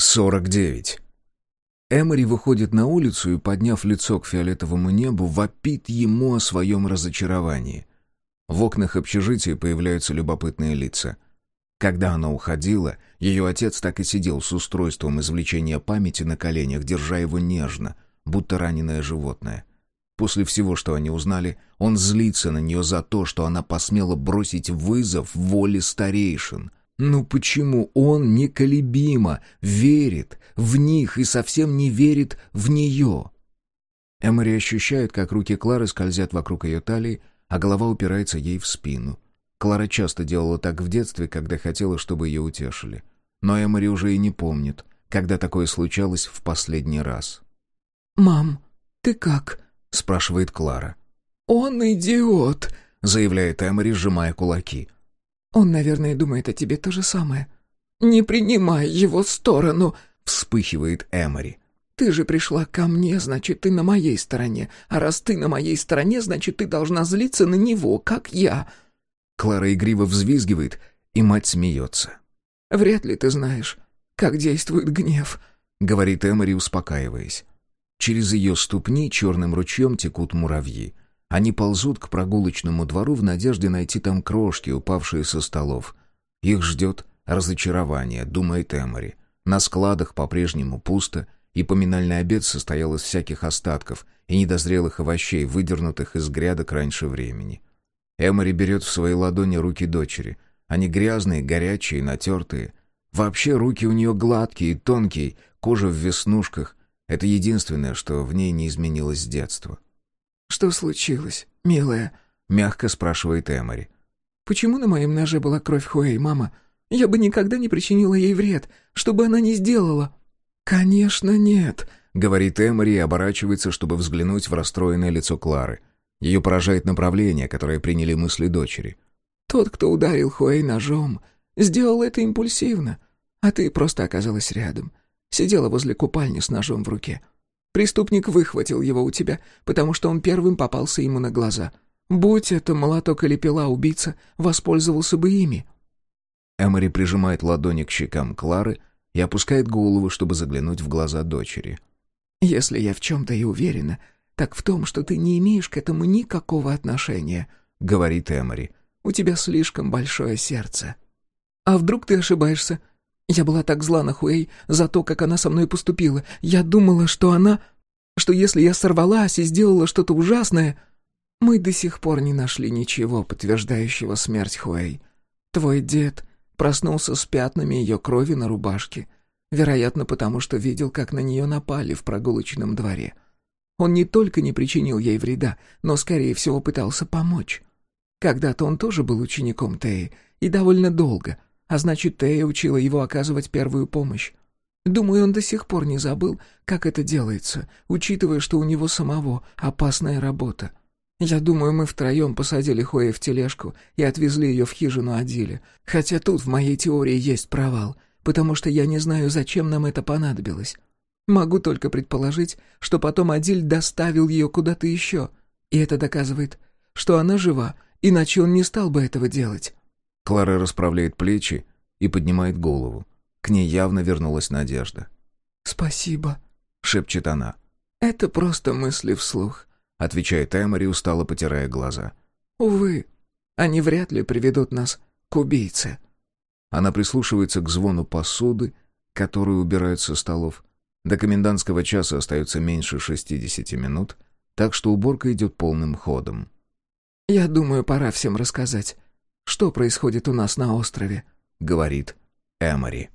49. Эмори выходит на улицу и, подняв лицо к фиолетовому небу, вопит ему о своем разочаровании. В окнах общежития появляются любопытные лица. Когда она уходила, ее отец так и сидел с устройством извлечения памяти на коленях, держа его нежно, будто раненое животное. После всего, что они узнали, он злится на нее за то, что она посмела бросить вызов воле старейшин — ну почему он неколебимо верит в них и совсем не верит в нее? Эмори ощущает, как руки Клары скользят вокруг ее талии, а голова упирается ей в спину. Клара часто делала так в детстве, когда хотела, чтобы ее утешили. Но Эмори уже и не помнит, когда такое случалось в последний раз. «Мам, ты как?» — спрашивает Клара. «Он идиот!» — заявляет Эмори, сжимая кулаки. Он, наверное, думает о тебе то же самое. Не принимай его сторону, вспыхивает Эмори. Ты же пришла ко мне, значит, ты на моей стороне. А раз ты на моей стороне, значит, ты должна злиться на него, как я. Клара игриво взвизгивает, и мать смеется. Вряд ли ты знаешь, как действует гнев, говорит Эмори, успокаиваясь. Через ее ступни черным ручьем текут муравьи. Они ползут к прогулочному двору в надежде найти там крошки, упавшие со столов. Их ждет разочарование, думает Эмори. На складах по-прежнему пусто, и поминальный обед состоял из всяких остатков и недозрелых овощей, выдернутых из грядок раньше времени. Эмори берет в свои ладони руки дочери. Они грязные, горячие, натертые. Вообще руки у нее гладкие, тонкие, кожа в веснушках. Это единственное, что в ней не изменилось с детства. «Что случилось, милая?» — мягко спрашивает Эмори. «Почему на моем ноже была кровь Хуэй, мама? Я бы никогда не причинила ей вред, чтобы она не сделала». «Конечно нет», — говорит Эмори и оборачивается, чтобы взглянуть в расстроенное лицо Клары. Ее поражает направление, которое приняли мысли дочери. «Тот, кто ударил Хуэй ножом, сделал это импульсивно, а ты просто оказалась рядом. Сидела возле купальни с ножом в руке. Преступник выхватил его у тебя, потому что он первым попался ему на глаза. Будь это молоток или пила убийца, воспользовался бы ими». Эмори прижимает ладони к щекам Клары и опускает голову, чтобы заглянуть в глаза дочери. «Если я в чем-то и уверена, так в том, что ты не имеешь к этому никакого отношения», — говорит Эмори. «У тебя слишком большое сердце». «А вдруг ты ошибаешься? Я была так зла на Хуэй за то, как она со мной поступила. Я думала, что она... Что если я сорвалась и сделала что-то ужасное... Мы до сих пор не нашли ничего, подтверждающего смерть Хуэй. Твой дед проснулся с пятнами ее крови на рубашке. Вероятно, потому что видел, как на нее напали в прогулочном дворе. Он не только не причинил ей вреда, но, скорее всего, пытался помочь. Когда-то он тоже был учеником Теи, и довольно долго — а значит, Тея учила его оказывать первую помощь. Думаю, он до сих пор не забыл, как это делается, учитывая, что у него самого опасная работа. Я думаю, мы втроем посадили Хоя в тележку и отвезли ее в хижину Адиле. Хотя тут в моей теории есть провал, потому что я не знаю, зачем нам это понадобилось. Могу только предположить, что потом Адиль доставил ее куда-то еще. И это доказывает, что она жива, иначе он не стал бы этого делать. Клара расправляет плечи и поднимает голову. К ней явно вернулась надежда. «Спасибо», — шепчет она. «Это просто мысли вслух», — отвечает Эмори, устало потирая глаза. «Увы, они вряд ли приведут нас к убийце». Она прислушивается к звону посуды, которую убирают со столов. До комендантского часа остается меньше шестидесяти минут, так что уборка идет полным ходом. «Я думаю, пора всем рассказать, что происходит у нас на острове?» — говорит Эмори.